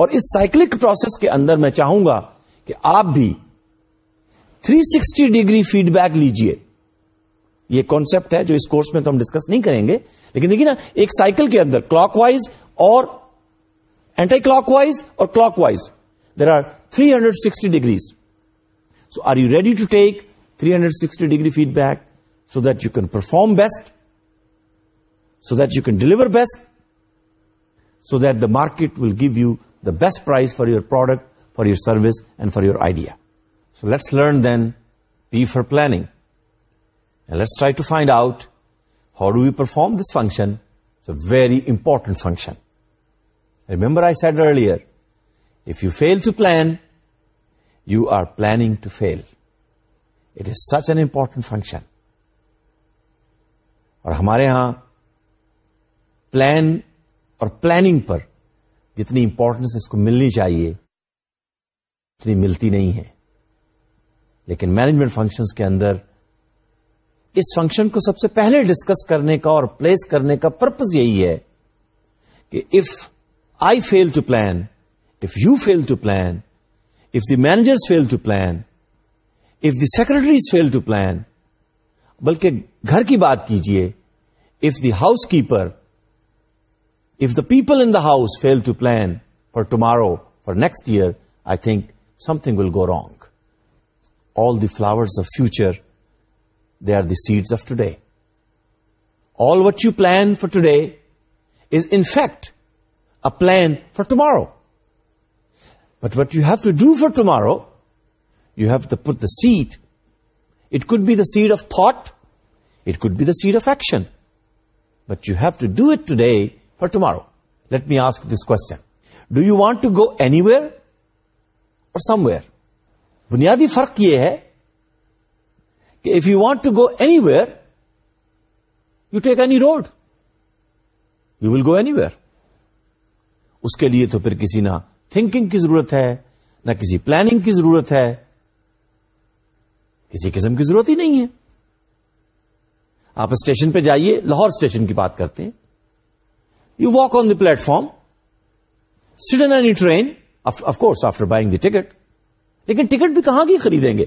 S1: اور اس سائکلک پروسیس کے اندر میں چاہوں گا کہ آپ بھی 360 سکسٹی ڈگری فیڈ بیک لیجیے یہ کانسپٹ ہے جو اس کورس میں تو ہم ڈسکس نہیں کریں گے لیکن دیکھیے نا ایک سائیکل کے اندر کلاک وائز اور اینٹی کلاک وائز اور clockwise there are three hundred sixty degrees so are you ready to take three hundred sixty degree feedback so that you can perform best so that you can deliver best so that the market will give you the best price for your product for your service and for your idea so let's learn then P for planning let's try to find out how do you perform this function a very important function remember I said earlier if you fail to plan you are planning to fail it is such an important function اور ہمارے یہاں plan اور planning پر جتنی importance اس کو ملنی چاہیے اتنی ملتی نہیں ہے لیکن مینجمنٹ فنکشنس کے اندر اس فنکشن کو سب سے پہلے ڈسکس کرنے کا اور پلیس کرنے کا پرپز یہی ہے کہ if I fail to plan if you fail to plan if the manager fail to plan if the secretaries fail to plan بلکہ گھر کی بات کیجیے if the housekeeper if the people in the house fail to plan for tomorrow for next year I think something will go wrong all the flower of future are the seed of today all what you plan for today is in fact a plan for tomorrow but what you have to do for tomorrow you have the set it could be the seed of thought it could be the seed of action but you have to do it today for tomorrow let me ask this question do you want to go anywhere or somewhere بنیادی فرق یہ ہے کہ if you want to go anywhere you take any road you will go anywhere اس کے لیے تو پھر کسی نہ تھنکنگ کی ضرورت ہے نہ کسی پلاننگ کی ضرورت ہے کسی قسم کی ضرورت ہی نہیں ہے آپ اسٹیشن پہ جائیے لاہور اسٹیشن کی بات کرتے ہیں you walk on the platform sit any train of course after buying the ticket لیکن ٹکٹ بھی کہاں کی خریدیں گے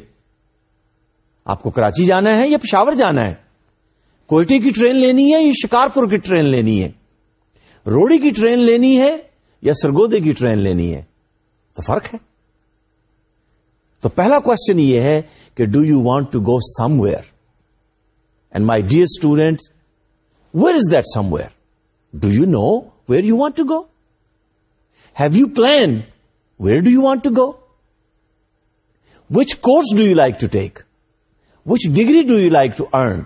S1: آپ کو کراچی جانا ہے یا پشاور جانا ہے کوئٹے کی ٹرین لینی ہے یا شکارپور کی ٹرین لینی ہے روڑی کی ٹرین لینی ہے یا سرگودے کی ٹرین لینی ہے تو فرق ہے تو پہلا کوشچن یہ ہے کہ do you want to go somewhere and my dear student where is that somewhere do you know where you want to go have you plan where do you want to go which course do you like to take which degree do you like to earn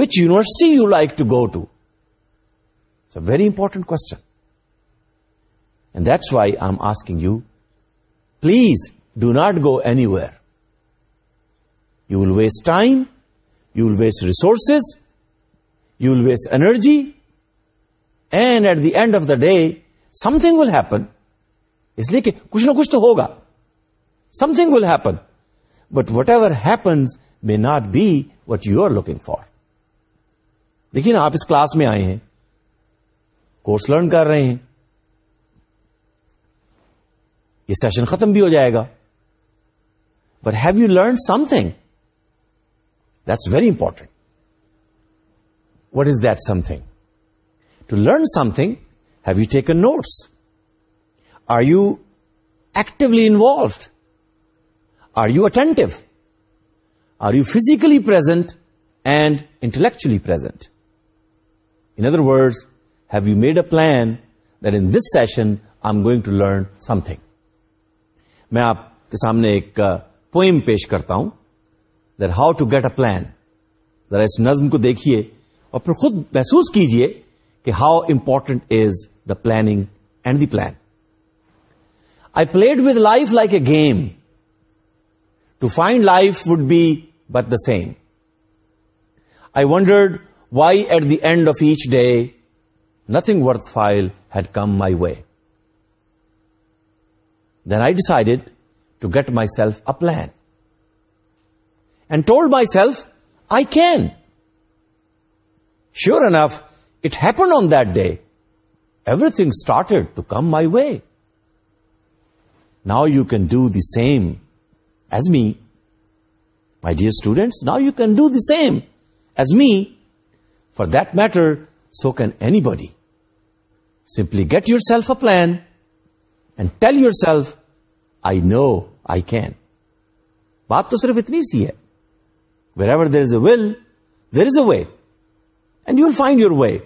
S1: which university you like to go to it's a very important question that's why I am asking you please do not go anywhere you will waste time you will waste resources you will waste energy and at the end of the day something will happen اس لیے کہ کچھ نہ کچھ تو ہوگا something will happen but whatever happens may not be what you are looking for دیکھیے لیکن آپ اس کلاس میں آئے ہیں کورس لرن کر رہے ہیں یہ سیشن ختم بھی ہو جائے گا but have you learn something that's very important what is that something to learn something have you taken notes are you actually involved are you attentive are you physically present and intellectually present in other words have you made a plan that in this session I am going to learn something میں آپ کے سامنے ایک poem پیش کرتا ہوں that how to get a plan ذرا اس نظم کو دیکھیے اور پھر خود محسوس کیجئے کہ how important is the planning and the plan I played with life like a game to find life would be but the same. I wondered why at the end of each day, nothing worthwhile had come my way. Then I decided to get myself a plan and told myself, I can. Sure enough, it happened on that day. Everything started to come my way. Now you can do the same me my dear students now you can do the same as me for دیٹر so can anybody simply get yourself a plan and tell yourself I know I can بات تو صرف اتنی سی ہے wherever there is a will there is a way and you will find your way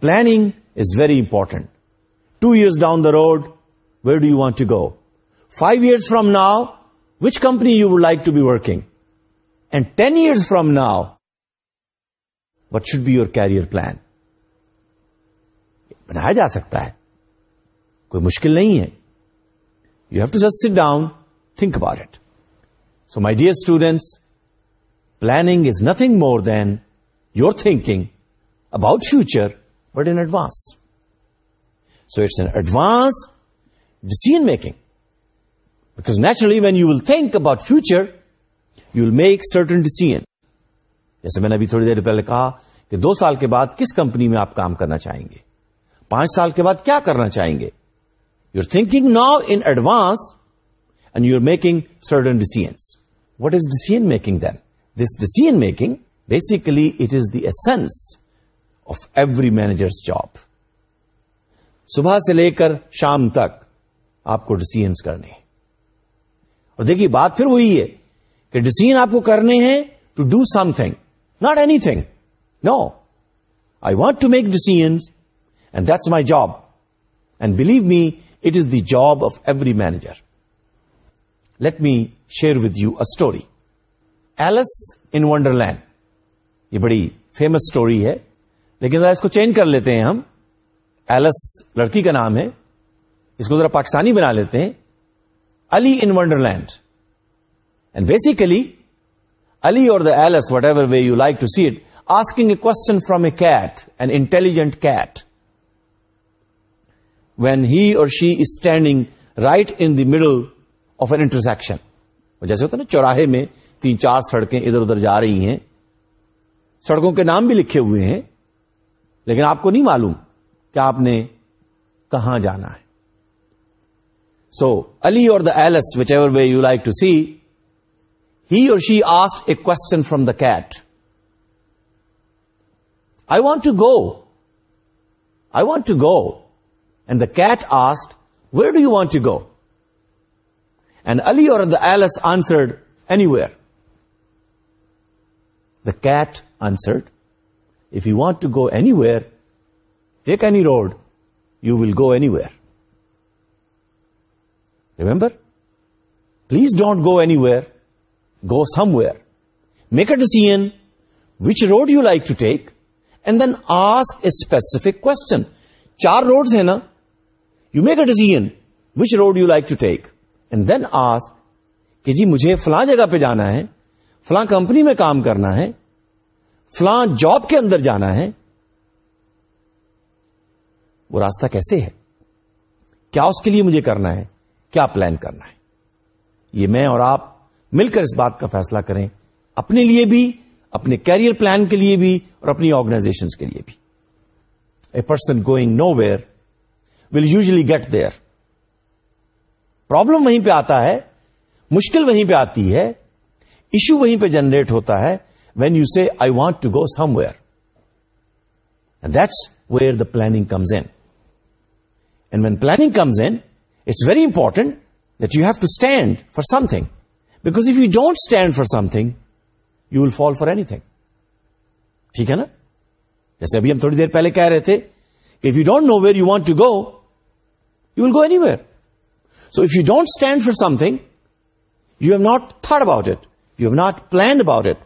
S1: planning is very important two years down the road where do you want to go five years from now which company you would like to be working and ten years from now what should be your career plan بنایا جا سکتا ہے کوئی مشکل نہیں ہے you have to sit down think about it so my dear students planning is nothing more than your thinking about future but in advance so it's an advance decision making because naturally when you will think about future you will make certain decision جیسے میں نے ابھی تھوڑی دیر پہلے کہا کہ دو سال کے بعد کس کمپنی میں آپ کام کرنا چاہیں گے پانچ سال کے بعد کیا کرنا چاہیں گے you are thinking now in advance and you are making certain decisions what is decision making then this decision making basically it is the essence of every manager job صبح سے لے کر شام تک آپ کو ڈیسیژ کرنے ہیں اور دیکھیے بات پھر وہی ہے کہ ڈسیزن آپ کو کرنے ہیں to do something not anything no I want to make decision and that's my job and believe me it is the job of every manager let me share with you story Alice in wonder land یہ بڑی famous story ہے لیکن ذرا اس کو change کر لیتے ہیں ہم ایلس لڑکی کا نام ہے اس کو ذرا پاکستانی بنا لیتے ہیں wonder land and basically Ali اور the Alice whatever way you like to see it ask a question from a cat an intelligent cat when he or she is standing right in دڈل of an intersection جیسے ہوتا نا چوراہے میں تین چار سڑکیں ادھر ادھر جا رہی ہیں سڑکوں کے نام بھی لکھے ہوئے ہیں لیکن آپ کو نہیں معلوم کہ آپ نے کہاں جانا ہے So Ali or the Alice, whichever way you like to see, he or she asked a question from the cat. I want to go. I want to go. And the cat asked, where do you want to go? And Ali or the Alice answered, anywhere. The cat answered, if you want to go anywhere, take any road, you will go anywhere. Remember please don't go anywhere go somewhere make a decision which road you like to take and then ask a specific question چار road ہیں نا you make a decision which road you like to take and then ask کہ جی مجھے فلاں جگہ پہ جانا ہے فلاں کمپنی میں کام کرنا ہے فلاں جاب کے اندر جانا ہے وہ راستہ کیسے ہے کیا اس کے لیے مجھے کرنا ہے کیا پلان کرنا ہے یہ میں اور آپ مل کر اس بات کا فیصلہ کریں اپنے لیے بھی اپنے کیریئر پلان کے لیے بھی اور اپنی آرگنائزیشن کے لیے بھی a person going nowhere will usually get there problem وہیں پہ آتا ہے مشکل وہیں پہ آتی ہے ایشو وہیں پہ جنریٹ ہوتا ہے when you see I want to go somewhere that's where the planning comes in and when planning comes in it's very important that you have to stand for something because don't stand for something you will fall for anything ٹھیک ہے نا جیسے ابھی ہم تھوڑی دیر پہلے کہہ رہے تھے if you don't know where you want to go you will go where so if you don't stand for something you have not thought about it you have not planned about it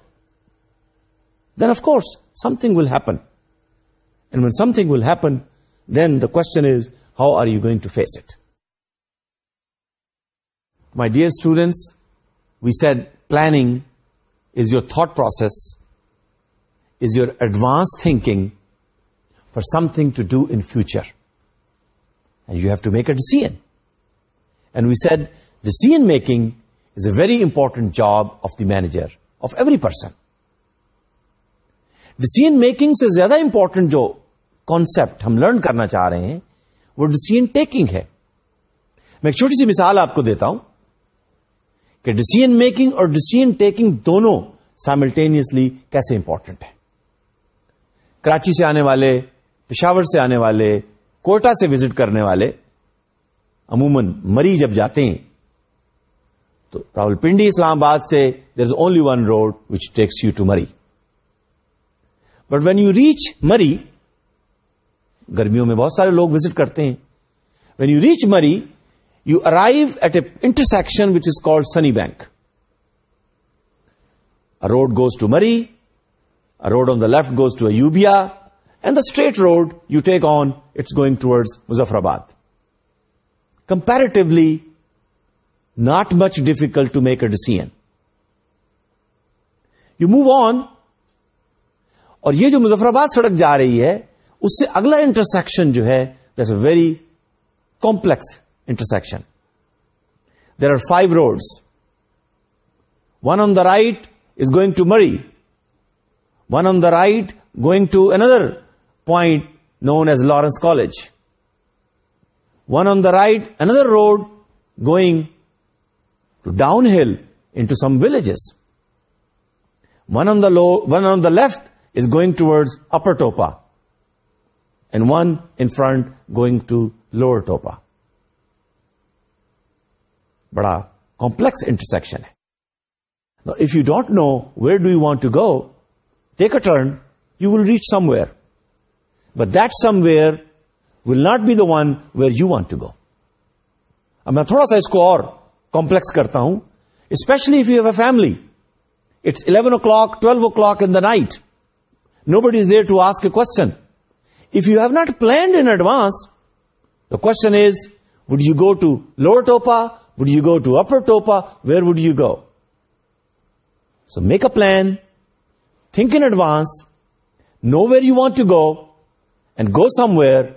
S1: then of course something will happen that'll happen then the question is how are you going to face it my dear students we said planning is your thesis is your advance thinking for something to do in future and you have to make a decision and we said decision making is a very important job of the manager of every person decision making سے زیادہ important جو concept ہم learn کرنا چاہ رہے ہیں وہ decision taking ہے میں ایک چھوٹی سی مثال آپ کو دیتا ہوں کہ ڈسیزن میکنگ اور ڈسیزن ٹیکنگ دونوں سائملٹینئسلی کیسے امپورٹنٹ ہے کراچی سے آنے والے پشاور سے آنے والے کوٹا سے وزٹ کرنے والے عموماً مری جب جاتے ہیں تو راہل پنڈی اسلام آباد سے there is only one road which takes you to Murree but when you reach Murree گرمیوں میں بہت سارے لوگ وزٹ کرتے ہیں when you reach Murree you arrive at a intersection which is called Sunni bank road goes to Murree road on the left goes to Ayubia and the straight road you take on it's going towards Muzaffarabad comparatively not much difficult to make a decision you move on اور یہ جو مظفرآباد سڑک جا رہی ہے اس سے اگلا intersection جو ہے this a very complex intersection. There are 5 roads. One on the right is going to Murray. One on the right going to another point known as Lawrence College. One on the right, another road going to downhill into some villages. One on the left is going towards Upper Topa, and one in front going to Lower Topa. بڑا complex intersection ہے if you don't know where do you want to go take a turn you will reach somewhere but that somewhere will not be the one where you want to go اب میں تھوڑا سا اس کو اور complex کرتا ہوں especially if you have a family it's eleven o'clock twelve o'clock in the night nobody is there to ask a question if you have not planned in advance the question is would you go to lower Topa Would you go to Upper Topa? Where would you go? So make a plan, think in advance, know where you want to go, and go somewhere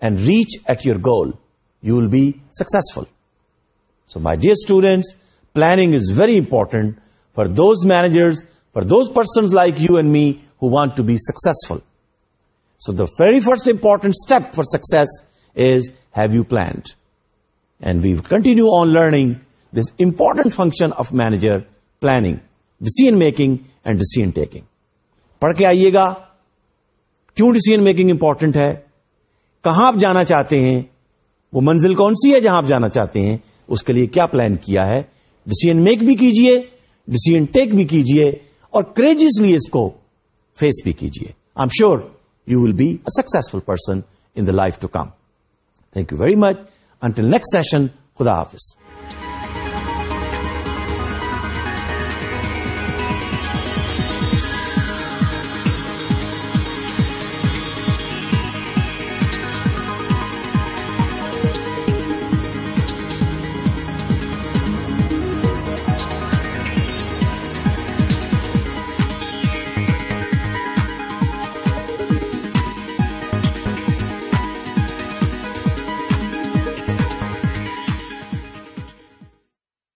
S1: and reach at your goal. You will be successful. So my dear students, planning is very important for those managers, for those persons like you and me who want to be successful. So the very first important step for success is, have you planned? And we continue on learning this important function of manager planning decision making and decision taking پڑھ کے آئیے گا کیوں decision making important ہے کہاں آپ جانا چاہتے ہیں وہ منزل کون سی ہے جہاں آپ جانا چاہتے ہیں اس کے لیے کیا پلان کیا ہے ڈسیزن میک بھی کیجئے ڈسیزن ٹیک بھی کیجئے اور کریزلی اس کو فیس بھی کیجئے I am sure you will be a successful person in the life to come thank you very much until next session خدا حافظ